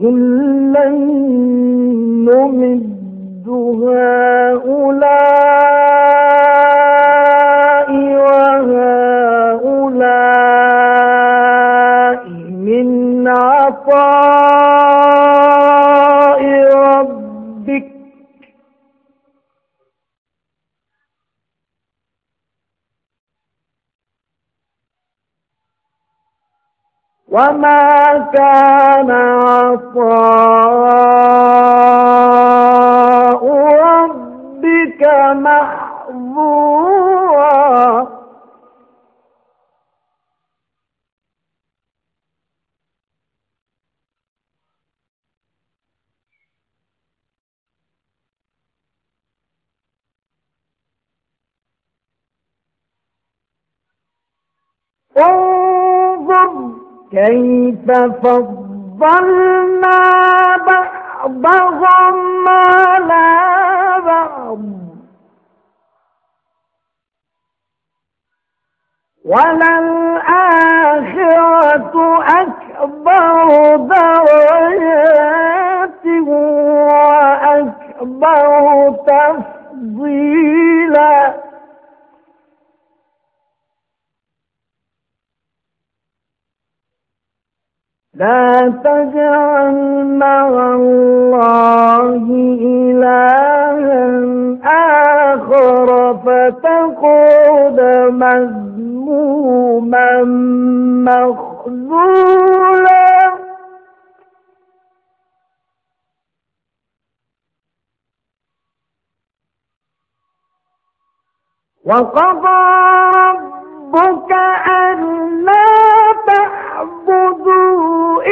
كلا نمد هؤلاء وما كان عطاء ربك محظورا. انظر كيف فضلنا بعضهم على بعض. وللآخرة أكبر درجات وأكبر تفضيلا لا تجعل مع الله إلها آخر فتقود مذموما مخذولا. وقضى ربك أن تعبدوا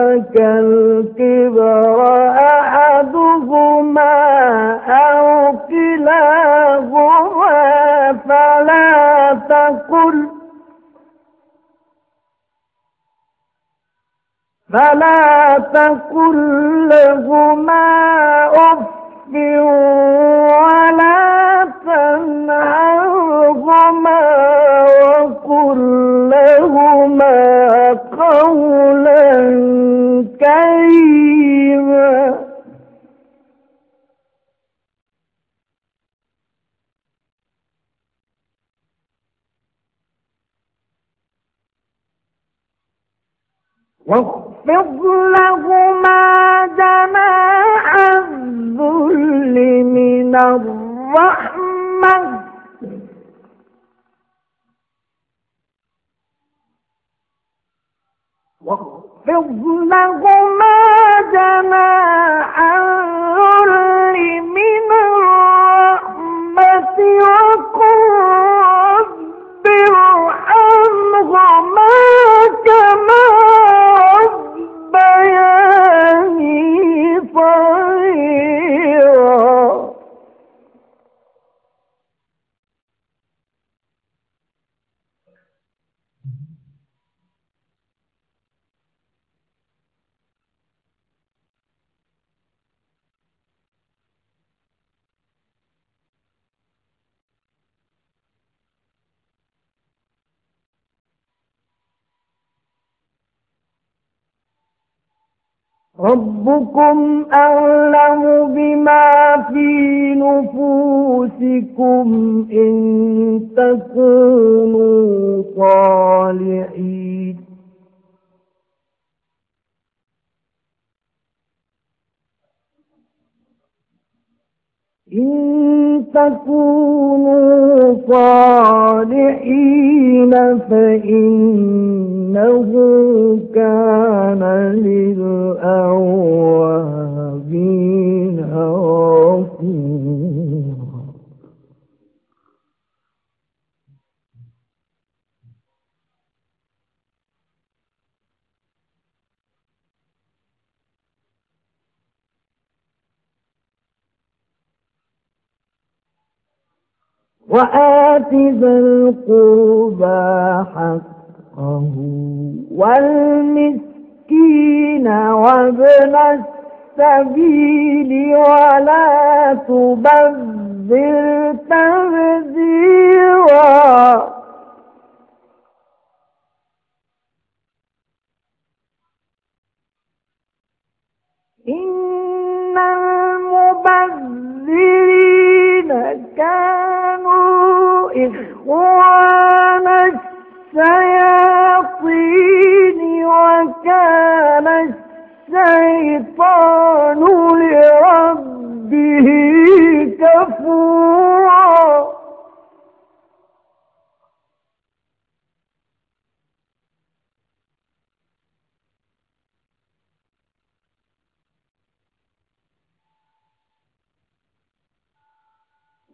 عندك الكبر أحدهما أو كلاهما فلا تقل فلا تقل لهما أف ولا واخفض لهما جناح الذل من الرحمة. واخفض لهما جناح الذل من الرحمة. ربكم أعلم بما في نفوسكم إن تكونوا صالحين. إن تكونوا صالحين إنه كان للأوابين غفورا. وآت ذا القربى حق والمسكين وابن السبيل ولا تبذر تبذيرا. إن المبذرين كانوا إخوان الشياطين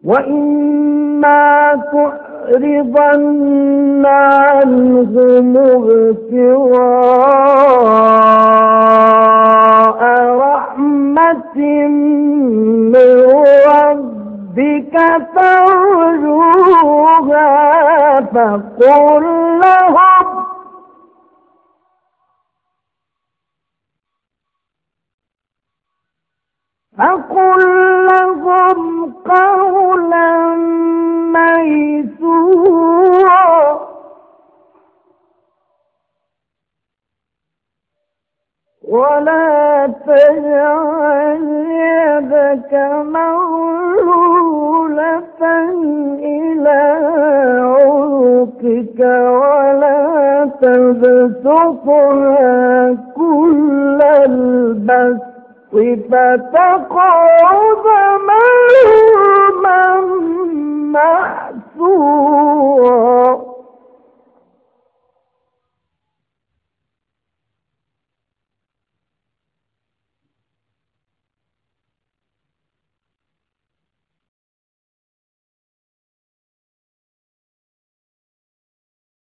وإما تعرضن عنهم ابتغاء رحمة من ربك ترجوها فقل لهم فقل لهم قولا ولا تجعل يدك مغلولة إلى عنقك ولا تبسطها كل البسط. فتقعد ملوما محسورا